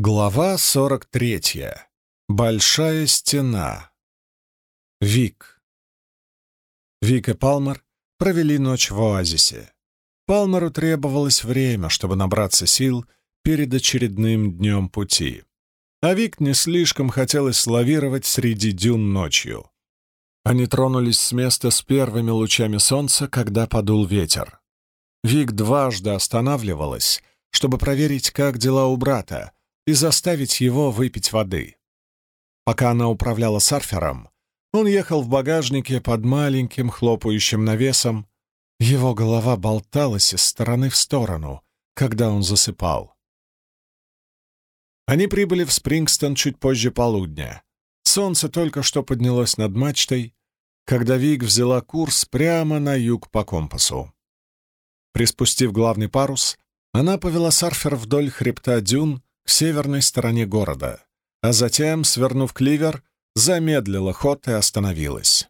Глава 43. Большая стена. Вик. Вик и Палмер провели ночь в оазисе. Палмеру требовалось время, чтобы набраться сил перед очередным днем пути. А Вик не слишком хотелось лавировать среди дюн ночью. Они тронулись с места с первыми лучами солнца, когда подул ветер. Вик дважды останавливалась, чтобы проверить, как дела у брата, и заставить его выпить воды. Пока она управляла сарфером, он ехал в багажнике под маленьким хлопающим навесом. Его голова болталась из стороны в сторону, когда он засыпал. Они прибыли в Спрингстон чуть позже полудня. Солнце только что поднялось над мачтой, когда Вик взяла курс прямо на юг по компасу. Приспустив главный парус, она повела сарфер вдоль хребта дюн к северной стороне города, а затем, свернув кливер, замедлила ход и остановилась.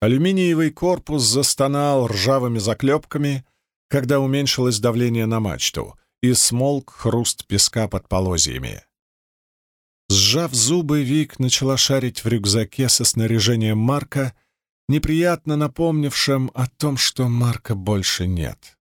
Алюминиевый корпус застонал ржавыми заклепками, когда уменьшилось давление на мачту, и смолк хруст песка под полозьями. Сжав зубы, Вик начала шарить в рюкзаке со снаряжением Марка, неприятно напомнившим о том, что Марка больше нет.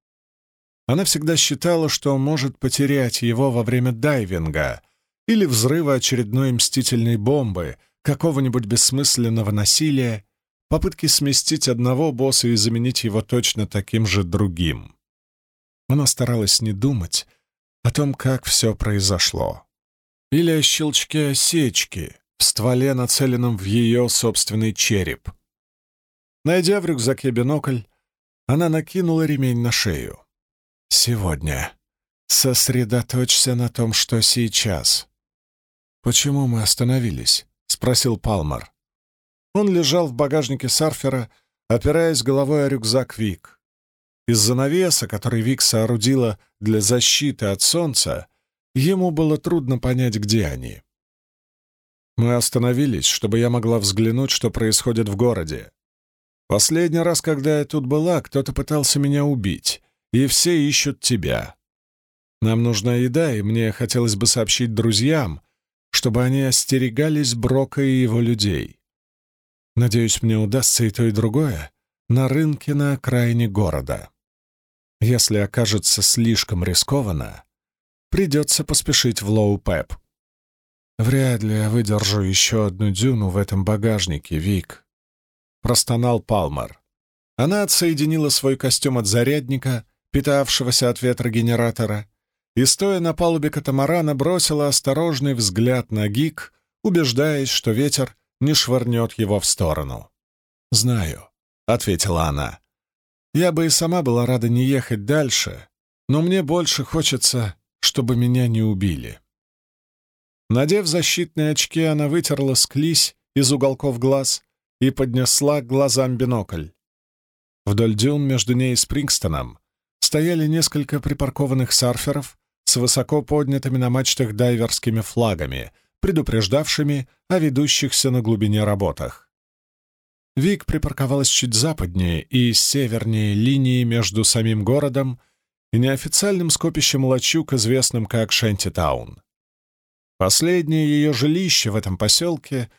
Она всегда считала, что может потерять его во время дайвинга или взрыва очередной мстительной бомбы, какого-нибудь бессмысленного насилия, попытки сместить одного босса и заменить его точно таким же другим. Она старалась не думать о том, как все произошло. Или о щелчке осечки в стволе, нацеленном в ее собственный череп. Найдя в рюкзаке бинокль, она накинула ремень на шею. Сегодня. Сосредоточься на том, что сейчас. «Почему мы остановились?» — спросил Палмар. Он лежал в багажнике сарфера, опираясь головой о рюкзак Вик. Из-за навеса, который Вик соорудила для защиты от солнца, ему было трудно понять, где они. Мы остановились, чтобы я могла взглянуть, что происходит в городе. Последний раз, когда я тут была, кто-то пытался меня убить, и все ищут тебя. Нам нужна еда, и мне хотелось бы сообщить друзьям, чтобы они остерегались Брока и его людей. Надеюсь, мне удастся и то, и другое на рынке на окраине города. Если окажется слишком рискованно, придется поспешить в Лоу-Пеп. Вряд ли я выдержу еще одну дюну в этом багажнике, Вик. Простонал Палмер. Она отсоединила свой костюм от зарядника питавшегося от ветра генератора, и, стоя на палубе катамарана, бросила осторожный взгляд на гик, убеждаясь, что ветер не швырнет его в сторону. «Знаю», — ответила она. «Я бы и сама была рада не ехать дальше, но мне больше хочется, чтобы меня не убили». Надев защитные очки, она вытерла склизь из уголков глаз и поднесла к глазам бинокль. Вдоль дюн между ней и Спрингстоном стояли несколько припаркованных сарферов с высоко поднятыми на мачтах дайверскими флагами, предупреждавшими о ведущихся на глубине работах. Вик припарковалась чуть западнее и севернее линии между самим городом и неофициальным скопищем лачуг, известным как Шентитаун. Последнее ее жилище в этом поселке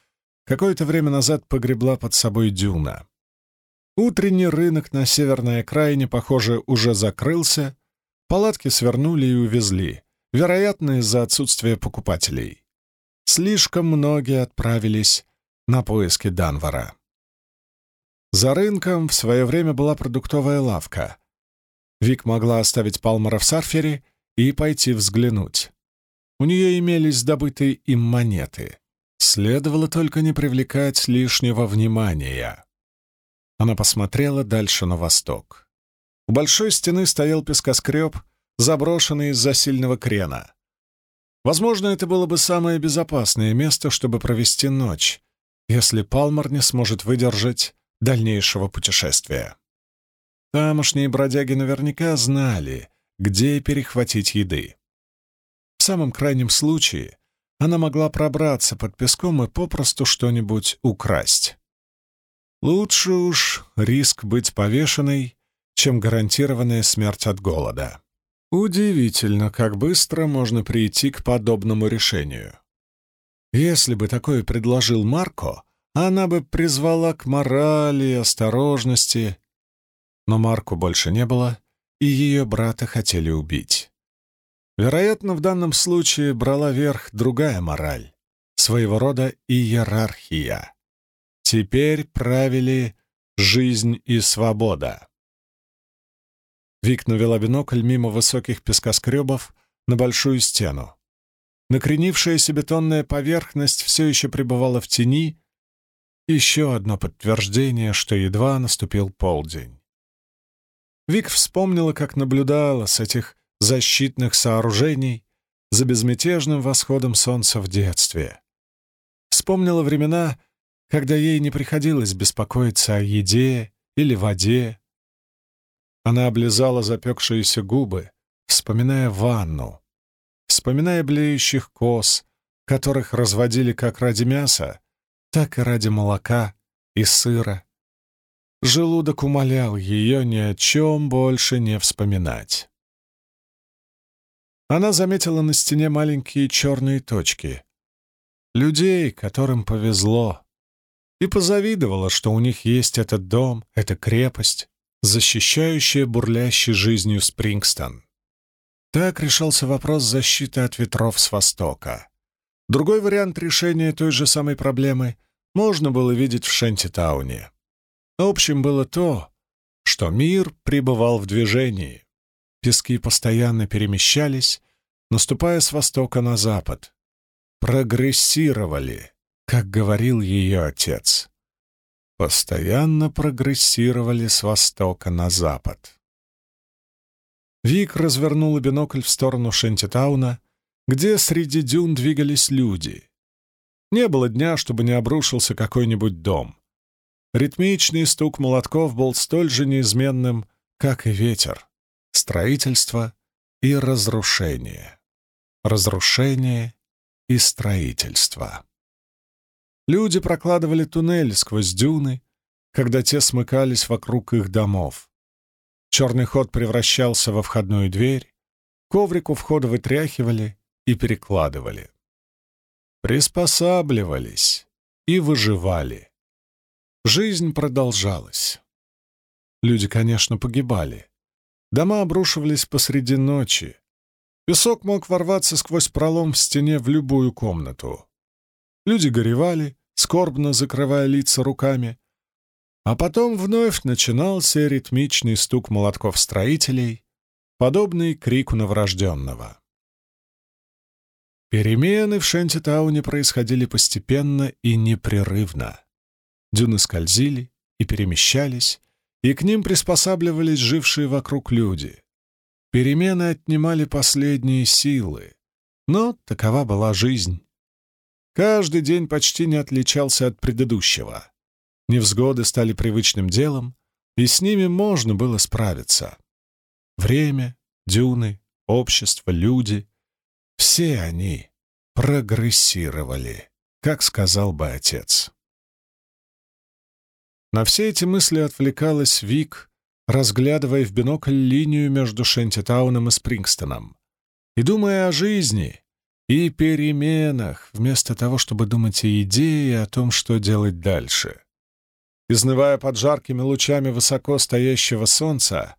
какое-то время назад погребла под собой дюна. Утренний рынок на северной окраине, похоже, уже закрылся, палатки свернули и увезли, вероятно, из-за отсутствия покупателей. Слишком многие отправились на поиски Данвара. За рынком в свое время была продуктовая лавка. Вик могла оставить Палмара в сарфере и пойти взглянуть. У нее имелись добытые им монеты. Следовало только не привлекать лишнего внимания. Она посмотрела дальше на восток. У большой стены стоял пескоскреб, заброшенный из-за сильного крена. Возможно, это было бы самое безопасное место, чтобы провести ночь, если Палмар не сможет выдержать дальнейшего путешествия. Тамошние бродяги наверняка знали, где перехватить еды. В самом крайнем случае она могла пробраться под песком и попросту что-нибудь украсть. Лучше уж риск быть повешенной, чем гарантированная смерть от голода. Удивительно, как быстро можно прийти к подобному решению. Если бы такое предложил Марко, она бы призвала к морали осторожности. Но Марку больше не было, и ее брата хотели убить. Вероятно, в данном случае брала верх другая мораль, своего рода иерархия. Теперь правили жизнь и свобода. Вик навела бинокль мимо высоких пескоскребов на большую стену. Накренившаяся бетонная поверхность все еще пребывала в тени. Еще одно подтверждение, что едва наступил полдень. Вик вспомнила, как наблюдала с этих защитных сооружений за безмятежным восходом солнца в детстве. Вспомнила времена, когда ей не приходилось беспокоиться о еде или воде. Она облизала запекшиеся губы, вспоминая ванну, вспоминая блеющих коз, которых разводили как ради мяса, так и ради молока и сыра. Желудок умолял ее ни о чем больше не вспоминать. Она заметила на стене маленькие черные точки. Людей, которым повезло. И позавидовала, что у них есть этот дом, эта крепость, защищающая бурлящей жизнью Спрингстон. Так решался вопрос защиты от ветров с востока. Другой вариант решения той же самой проблемы можно было видеть в Шентитауне. Общим было то, что мир пребывал в движении. Пески постоянно перемещались, наступая с востока на запад. Прогрессировали, как говорил ее отец. Постоянно прогрессировали с востока на запад. Вик развернула бинокль в сторону Шентитауна, где среди дюн двигались люди. Не было дня, чтобы не обрушился какой-нибудь дом. Ритмичный стук молотков был столь же неизменным, как и ветер, строительство и разрушение. Разрушение и строительство. Люди прокладывали туннель сквозь дюны, когда те смыкались вокруг их домов. Черный ход превращался во входную дверь, коврик у входа вытряхивали и перекладывали. Приспосабливались и выживали. Жизнь продолжалась. Люди, конечно, погибали. Дома обрушивались посреди ночи. Песок мог ворваться сквозь пролом в стене в любую комнату. Люди горевали, скорбно закрывая лица руками. А потом вновь начинался ритмичный стук молотков строителей, подобный крику новорожденного. Перемены в Шентитауне происходили постепенно и непрерывно. Дюны скользили и перемещались, и к ним приспосабливались жившие вокруг люди. Перемены отнимали последние силы, но такова была жизнь. Каждый день почти не отличался от предыдущего. Невзгоды стали привычным делом, и с ними можно было справиться. Время, дюны, общество, люди — все они прогрессировали, как сказал бы отец. На все эти мысли отвлекалась Вик, разглядывая в бинокль линию между Шентитауном и Спрингстоном, и думая о жизни и переменах, вместо того, чтобы думать о идее и о том, что делать дальше. Изнывая под жаркими лучами высоко стоящего солнца,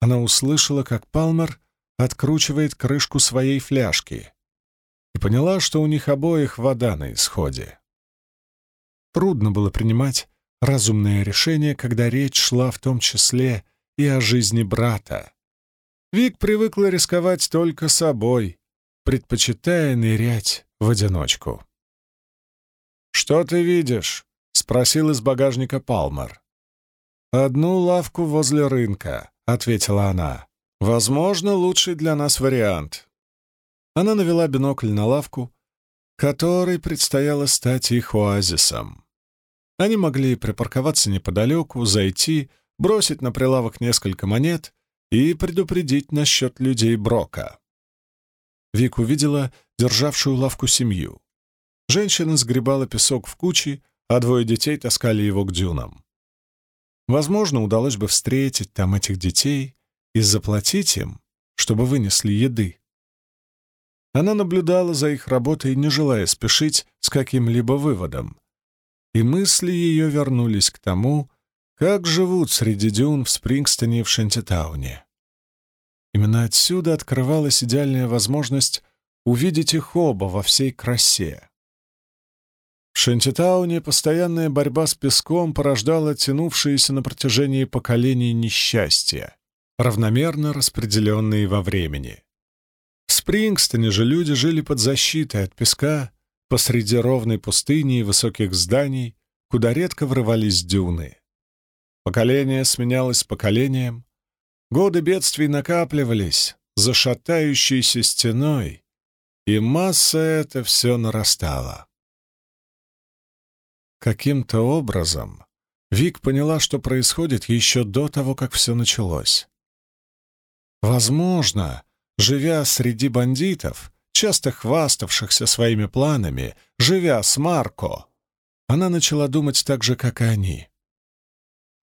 она услышала, как Палмер откручивает крышку своей фляжки и поняла, что у них обоих вода на исходе. Трудно было принимать разумное решение, когда речь шла в том числе и о жизни брата. Вик привыкла рисковать только собой, предпочитая нырять в одиночку. «Что ты видишь?» — спросил из багажника Палмер. «Одну лавку возле рынка», — ответила она. «Возможно, лучший для нас вариант». Она навела бинокль на лавку, которой предстояло стать их оазисом. Они могли припарковаться неподалеку, зайти, бросить на прилавок несколько монет и предупредить насчет людей Брока. Вик увидела державшую лавку семью. Женщина сгребала песок в кучи, а двое детей таскали его к дюнам. Возможно, удалось бы встретить там этих детей и заплатить им, чтобы вынесли еды. Она наблюдала за их работой, не желая спешить с каким-либо выводом. И мысли ее вернулись к тому, как живут среди дюн в Спрингстоне и в Шантитауне. Именно отсюда открывалась идеальная возможность увидеть их оба во всей красе. В Шантитауне постоянная борьба с песком порождала тянувшиеся на протяжении поколений несчастья, равномерно распределенные во времени. В Спрингстоне же люди жили под защитой от песка посреди ровной пустыни и высоких зданий, куда редко врывались дюны. Поколение сменялось поколением, годы бедствий накапливались за шатающейся стеной, и масса эта все нарастала. Каким-то образом Вик поняла, что происходит еще до того, как все началось. Возможно, живя среди бандитов, часто хваставшихся своими планами, живя с Марко, она начала думать так же, как и они.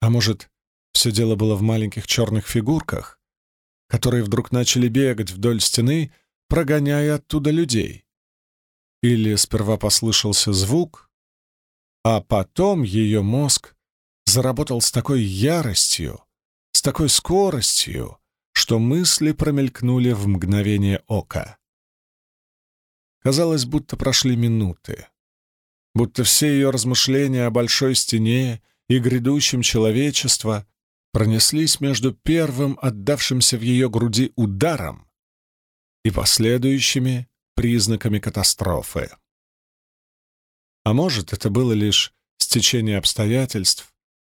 А может, все дело было в маленьких черных фигурках, которые вдруг начали бегать вдоль стены, прогоняя оттуда людей. Или сперва послышался звук, а потом ее мозг заработал с такой яростью, с такой скоростью, что мысли промелькнули в мгновение ока. Казалось, будто прошли минуты, будто все ее размышления о большой стене и грядущем человечества пронеслись между первым отдавшимся в ее груди ударом и последующими признаками катастрофы. А может, это было лишь стечение обстоятельств,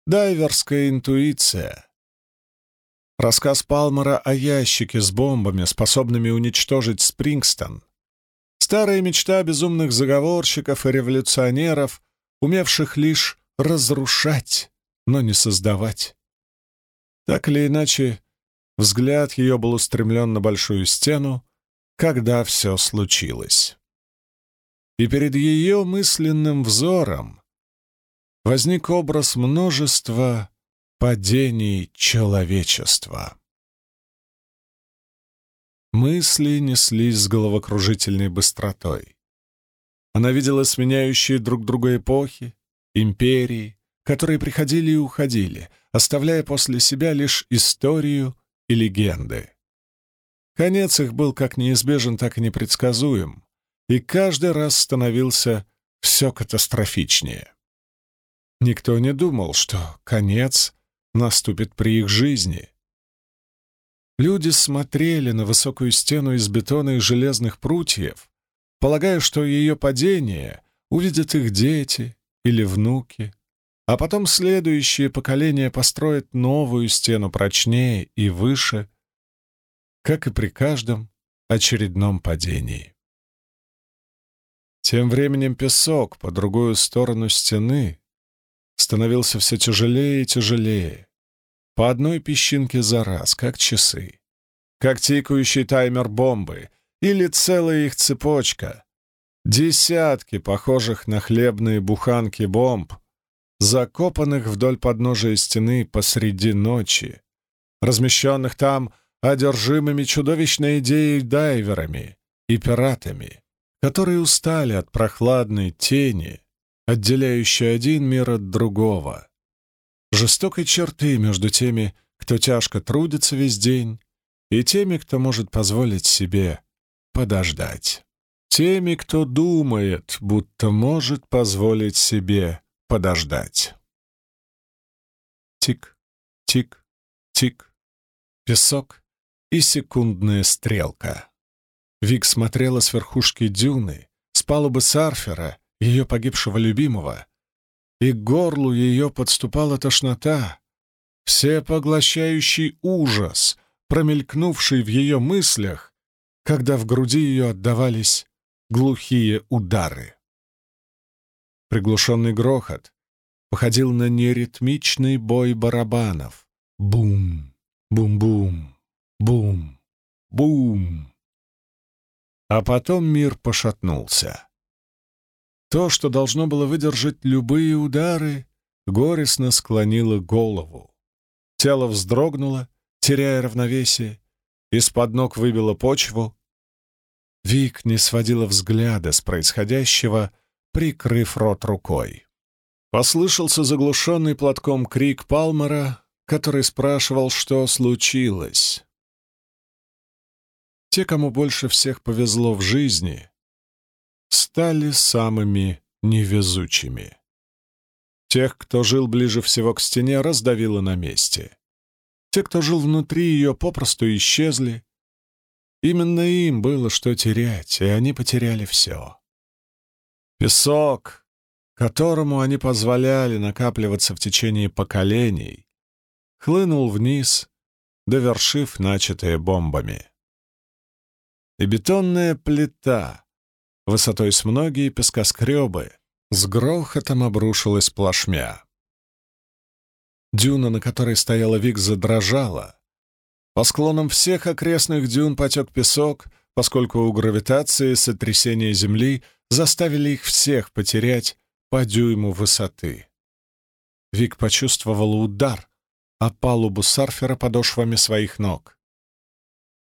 дайверская интуиция. Рассказ Палмера о ящике с бомбами, способными уничтожить Спрингстон. Старая мечта безумных заговорщиков и революционеров, умевших лишь разрушать, но не создавать. Так или иначе, взгляд ее был устремлен на большую стену, когда все случилось. И перед ее мысленным взором возник образ множества падений человечества. Мысли неслись с головокружительной быстротой. Она видела сменяющие друг друга эпохи, империи, которые приходили и уходили, оставляя после себя лишь историю и легенды. Конец их был как неизбежен, так и непредсказуем, и каждый раз становился все катастрофичнее. Никто не думал, что конец наступит при их жизни. Люди смотрели на высокую стену из бетона и железных прутьев, полагая, что ее падение увидят их дети или внуки, а потом следующее поколение построит новую стену прочнее и выше, как и при каждом очередном падении. Тем временем песок по другую сторону стены становился все тяжелее и тяжелее, по одной песчинке за раз, как часы, как тикающий таймер бомбы или целая их цепочка, десятки похожих на хлебные буханки бомб, закопанных вдоль подножия стены посреди ночи, размещенных там одержимыми чудовищной идеей дайверами и пиратами, которые устали от прохладной тени, отделяющей один мир от другого, жестокой черты между теми, кто тяжко трудится весь день, и теми, кто может позволить себе подождать. Теми, кто думает, будто может позволить себе подождать. Тик, тик, тик. Песок и секундная стрелка. Вик смотрела с верхушки дюны, с палубы сарфера, ее погибшего любимого, и к горлу ее подступала тошнота, всепоглощающий ужас, промелькнувший в ее мыслях, когда в груди ее отдавались глухие удары. Приглушенный грохот походил на неритмичный бой барабанов. Бум, бум-бум, бум, бум. А потом мир пошатнулся. То, что должно было выдержать любые удары, горестно склонило голову. Тело вздрогнуло, теряя равновесие, из-под ног выбило почву. Вик не сводила взгляда с происходящего, прикрыв рот рукой. Послышался заглушенный платком крик Палмера, который спрашивал, что случилось. Те, кому больше всех повезло в жизни, стали самыми невезучими. Тех, кто жил ближе всего к стене, раздавило на месте. Те, кто жил внутри ее, попросту исчезли. Именно им было что терять, и они потеряли все. Песок, которому они позволяли накапливаться в течение поколений, хлынул вниз, довершив начатое бомбами. И бетонная плита, высотой с многие пескоскребы, с грохотом обрушилась плашмя. Дюна, на которой стояла Вик, задрожала. По склонам всех окрестных дюн потек песок, поскольку у гравитации сотрясения Земли заставили их всех потерять по дюйму высоты. Вик почувствовала удар о палубу сарфера подошвами своих ног.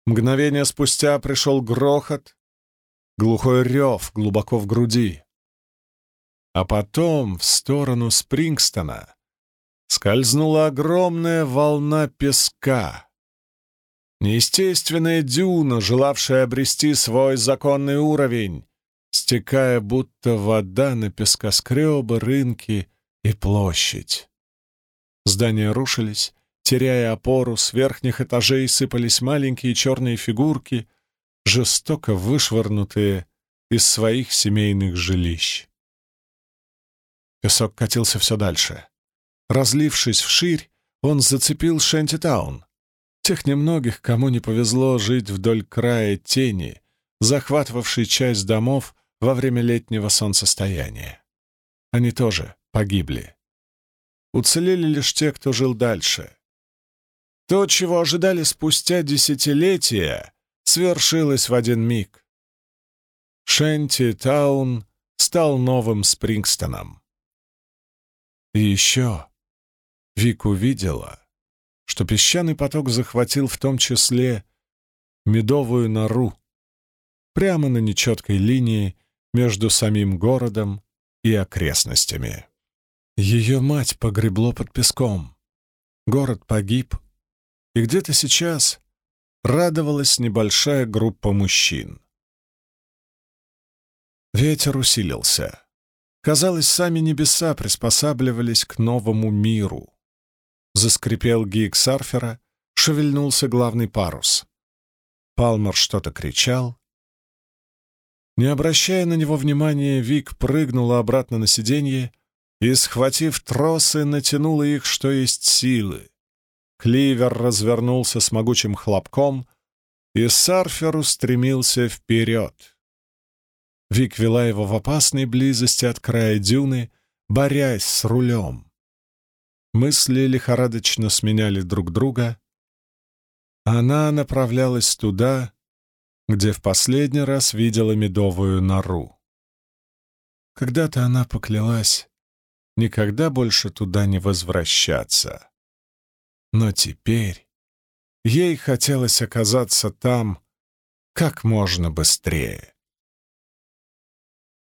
Мгновение спустя пришел грохот, глухой рев глубоко в груди. А потом в сторону Спрингстона скользнула огромная волна песка. Неестественная дюна, желавшая обрести свой законный уровень, стекая будто вода на пескоскребы, рынки и площадь. Здания рушились, теряя опору, с верхних этажей сыпались маленькие черные фигурки, жестоко вышвырнутые из своих семейных жилищ. Песок катился все дальше. Разлившись вширь, он зацепил Шентитаун, тех немногих, кому не повезло жить вдоль края тени, захватывавшей часть домов во время летнего солнцестояния. Они тоже погибли. Уцелели лишь те, кто жил дальше. То, чего ожидали спустя десятилетия, свершилось в один миг. Шенти Таун стал новым Спрингстоном. И еще Вик увидела, что песчаный поток захватил в том числе медовую нору прямо на нечеткой линии между самим городом и окрестностями. Ее мать погребло под песком. Город погиб, и где-то сейчас радовалась небольшая группа мужчин. Ветер усилился. Казалось, сами небеса приспосабливались к новому миру. Заскрипел гиг сарфера, шевельнулся главный парус. Палмер что-то кричал. Не обращая на него внимания, Вик прыгнула обратно на сиденье и, схватив тросы, натянула их, что есть силы. Кливер развернулся с могучим хлопком, и сарфер устремился вперед. Вик вела его в опасной близости от края дюны, борясь с рулем. Мысли лихорадочно сменяли друг друга. Она направлялась туда, где в последний раз видела медовую нору. Когда-то она поклялась никогда больше туда не возвращаться. Но теперь ей хотелось оказаться там как можно быстрее.